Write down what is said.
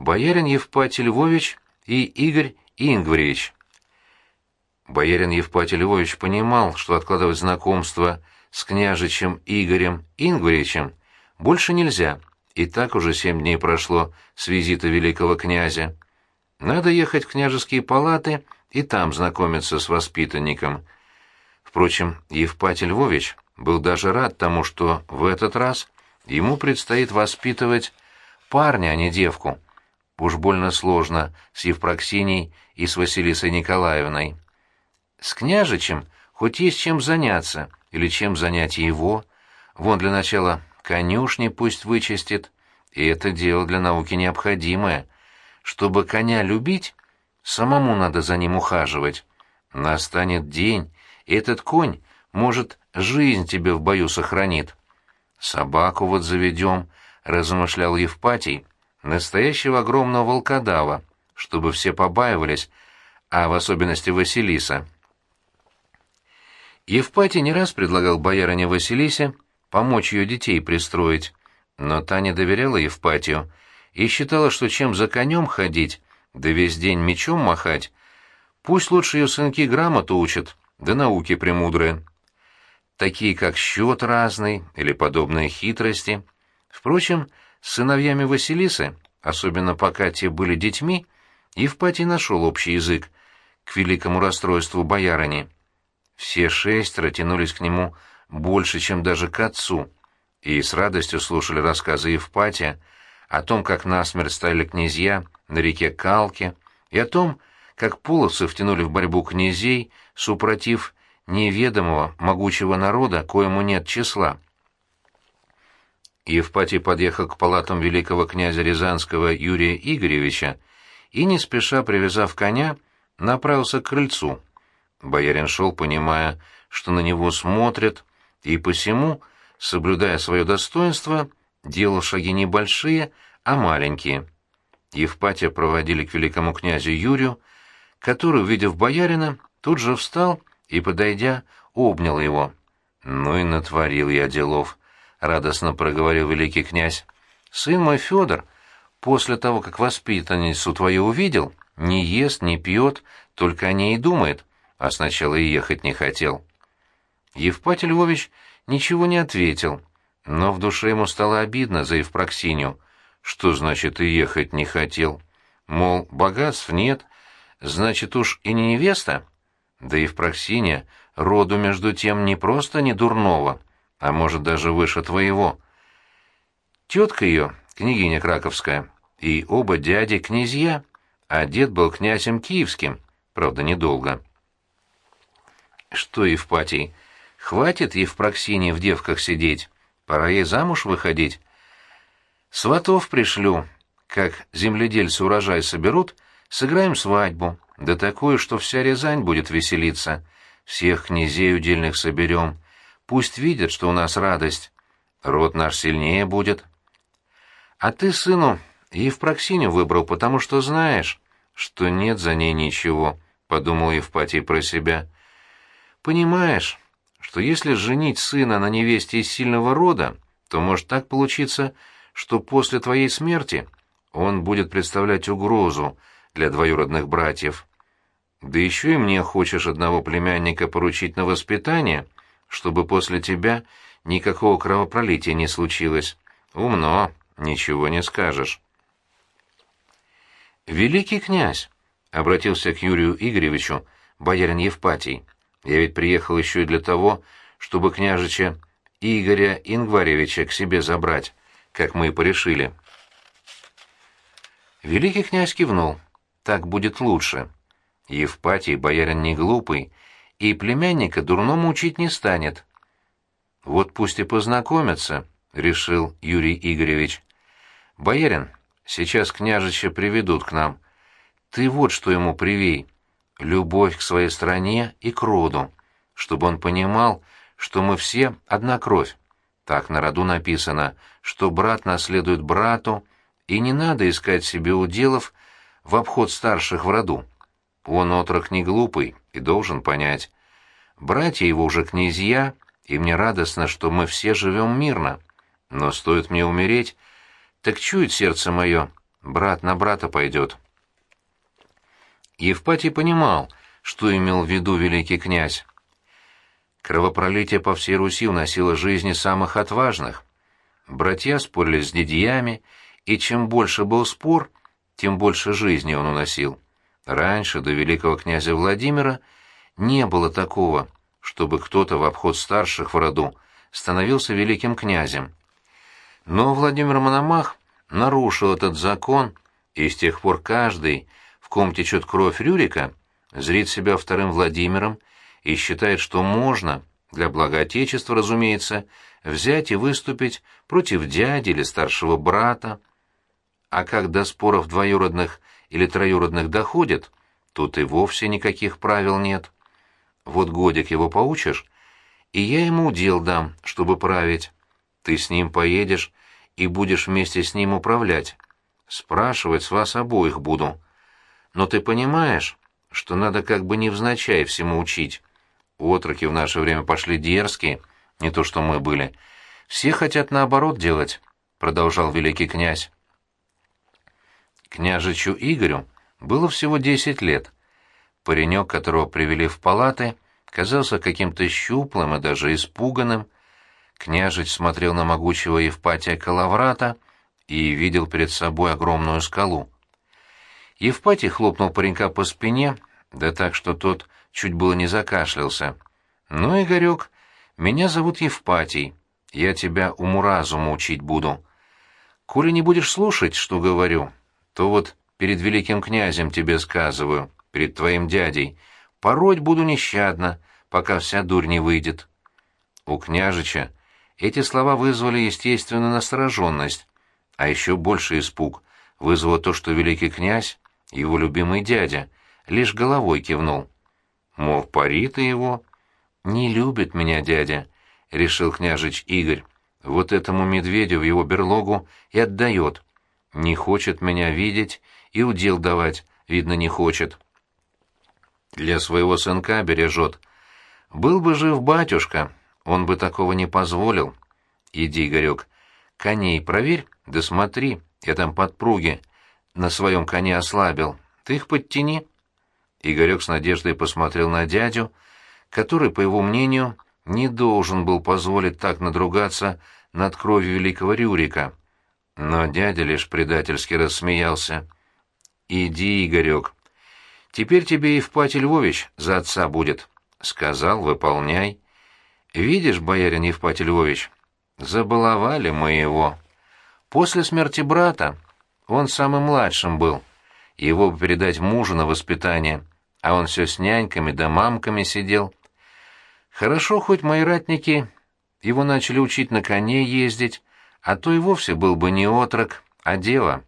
боярин Евпатий Львович и Игорь Ингваревич. Боярин Евпатий Львович понимал, что откладывать знакомство с княжичем Игорем Ингваревичем больше нельзя, и так уже семь дней прошло с визита великого князя. Надо ехать в княжеские палаты и там знакомиться с воспитанником. Впрочем, Евпатий Львович был даже рад тому, что в этот раз ему предстоит воспитывать парня, а не девку. Уж больно сложно с Евпроксиней и с Василисой Николаевной. С княжичем хоть есть чем заняться, или чем занять его. Вон для начала конюшни пусть вычистит, и это дело для науки необходимое. Чтобы коня любить, самому надо за ним ухаживать. Настанет день, и этот конь, может, жизнь тебе в бою сохранит. Собаку вот заведем, — размышлял Евпатий, — настоящего огромного волкодава, чтобы все побаивались, а в особенности Василиса. Евпатий не раз предлагал боярине Василисе помочь ее детей пристроить, но та не доверяла Евпатию и считала, что чем за конем ходить, да весь день мечом махать, пусть лучше ее сынки грамоту учат, да науки премудрые. Такие, как счет разный или подобные хитрости. Впрочем, с сыновьями Василисы, особенно пока те были детьми, Евпатий нашел общий язык к великому расстройству боярыни. Все шестеро тянулись к нему больше, чем даже к отцу, и с радостью слушали рассказы Евпатия о том, как насмерть стали князья на реке Калке, и о том, как половцы втянули в борьбу князей, супротив неведомого, могучего народа, коему нет числа. Евпатий подъехал к палатам великого князя Рязанского Юрия Игоревича и, не спеша привязав коня, направился к крыльцу. Боярин шел, понимая, что на него смотрят, и посему, соблюдая свое достоинство, делал шаги небольшие, а маленькие. Евпатия проводили к великому князю Юрию, который, увидев боярина, тут же встал и, подойдя, обнял его. «Ну и натворил я делов», — радостно проговорил великий князь. «Сын мой Федор, после того, как воспитанницу твою увидел, не ест, не пьет, только о ней и думает а сначала и ехать не хотел. Евпатий Львович ничего не ответил, но в душе ему стало обидно за Евпроксиню. Что значит и ехать не хотел? Мол, богатств нет, значит уж и не невеста? Да Евпроксиня роду между тем не просто не дурного, а может даже выше твоего. Тетка ее, княгиня Краковская, и оба дяди князья, а дед был князем киевским, правда, недолго. Что, Евпатий, хватит Евпроксине в девках сидеть? Пора ей замуж выходить. Сватов пришлю. Как земледельцы урожай соберут, сыграем свадьбу. Да такую, что вся Рязань будет веселиться. Всех князей удельных соберем. Пусть видят, что у нас радость. Род наш сильнее будет. А ты, сыну, Евпроксиню выбрал, потому что знаешь, что нет за ней ничего, — подумал Евпатий про себя. — Понимаешь, что если женить сына на невесте из сильного рода, то может так получиться, что после твоей смерти он будет представлять угрозу для двоюродных братьев. Да еще и мне хочешь одного племянника поручить на воспитание, чтобы после тебя никакого кровопролития не случилось. Умно, ничего не скажешь. «Великий князь!» — обратился к Юрию Игоревичу боярин Евпатий. Я ведь приехал еще и для того, чтобы княжича Игоря Ингваревича к себе забрать, как мы и порешили. Великий князь кивнул. Так будет лучше. Евпатий, боярин не глупый, и племянника дурному учить не станет. Вот пусть и познакомятся, — решил Юрий Игоревич. Боярин, сейчас княжича приведут к нам. Ты вот что ему привей — любовь к своей стране и к роду, чтобы он понимал, что мы все одна кровь. Так на роду написано, что брат наследует брату, и не надо искать себе уделов в обход старших в роду. Он отрок не глупый и должен понять. Братья его уже князья, и мне радостно, что мы все живем мирно. Но стоит мне умереть, так чует сердце мое, брат на брата пойдет. Евпатий понимал, что имел в виду великий князь. Кровопролитие по всей Руси уносило жизни самых отважных. Братья спорили с дядьями, и чем больше был спор, тем больше жизни он уносил. Раньше, до великого князя Владимира, не было такого, чтобы кто-то в обход старших в роду становился великим князем. Но Владимир Мономах нарушил этот закон, и с тех пор каждый, в ком течет кровь Рюрика, зрит себя вторым Владимиром и считает, что можно, для блага Отечества, разумеется, взять и выступить против дяди или старшего брата. А как до споров двоюродных или троюродных доходит, тут и вовсе никаких правил нет. Вот годик его поучишь, и я ему удел дам, чтобы править. Ты с ним поедешь и будешь вместе с ним управлять. Спрашивать с вас обоих буду. Но ты понимаешь, что надо как бы невзначай всему учить. Отроки в наше время пошли дерзкие, не то что мы были. Все хотят наоборот делать, — продолжал великий князь. Княжичу Игорю было всего десять лет. Паренек, которого привели в палаты, казался каким-то щуплым и даже испуганным. Княжич смотрел на могучего Евпатия Калаврата и видел перед собой огромную скалу. Евпатий хлопнул паренька по спине, да так, что тот чуть было не закашлялся. «Ну, Игорек, меня зовут Евпатий, я тебя уму-разуму учить буду. Коли не будешь слушать, что говорю, то вот перед великим князем тебе сказываю, перед твоим дядей, пороть буду нещадно, пока вся дурь не выйдет». У княжича эти слова вызвали естественную настороженность, а еще больше испуг вызвало то, что великий князь, его любимый дядя, лишь головой кивнул. Мол, пари ты его. «Не любит меня дядя», — решил княжич Игорь. «Вот этому медведю в его берлогу и отдает. Не хочет меня видеть и удел давать, видно, не хочет. Для своего сынка бережет. Был бы жив батюшка, он бы такого не позволил. Иди, Игорек, коней проверь, да смотри, я там подпруги на своем коне ослабил. Ты их подтяни». Игорек с надеждой посмотрел на дядю, который, по его мнению, не должен был позволить так надругаться над кровью великого Рюрика. Но дядя лишь предательски рассмеялся. «Иди, Игорек. Теперь тебе Евпатий Львович за отца будет». «Сказал, выполняй». «Видишь, боярин Евпатий Львович, забаловали мы его. После смерти брата он самым младшим был. Его бы передать мужу на воспитание, а он все с няньками да мамками сидел. Хорошо, хоть мои ратники его начали учить на коне ездить, а то и вовсе был бы не отрок, а дева».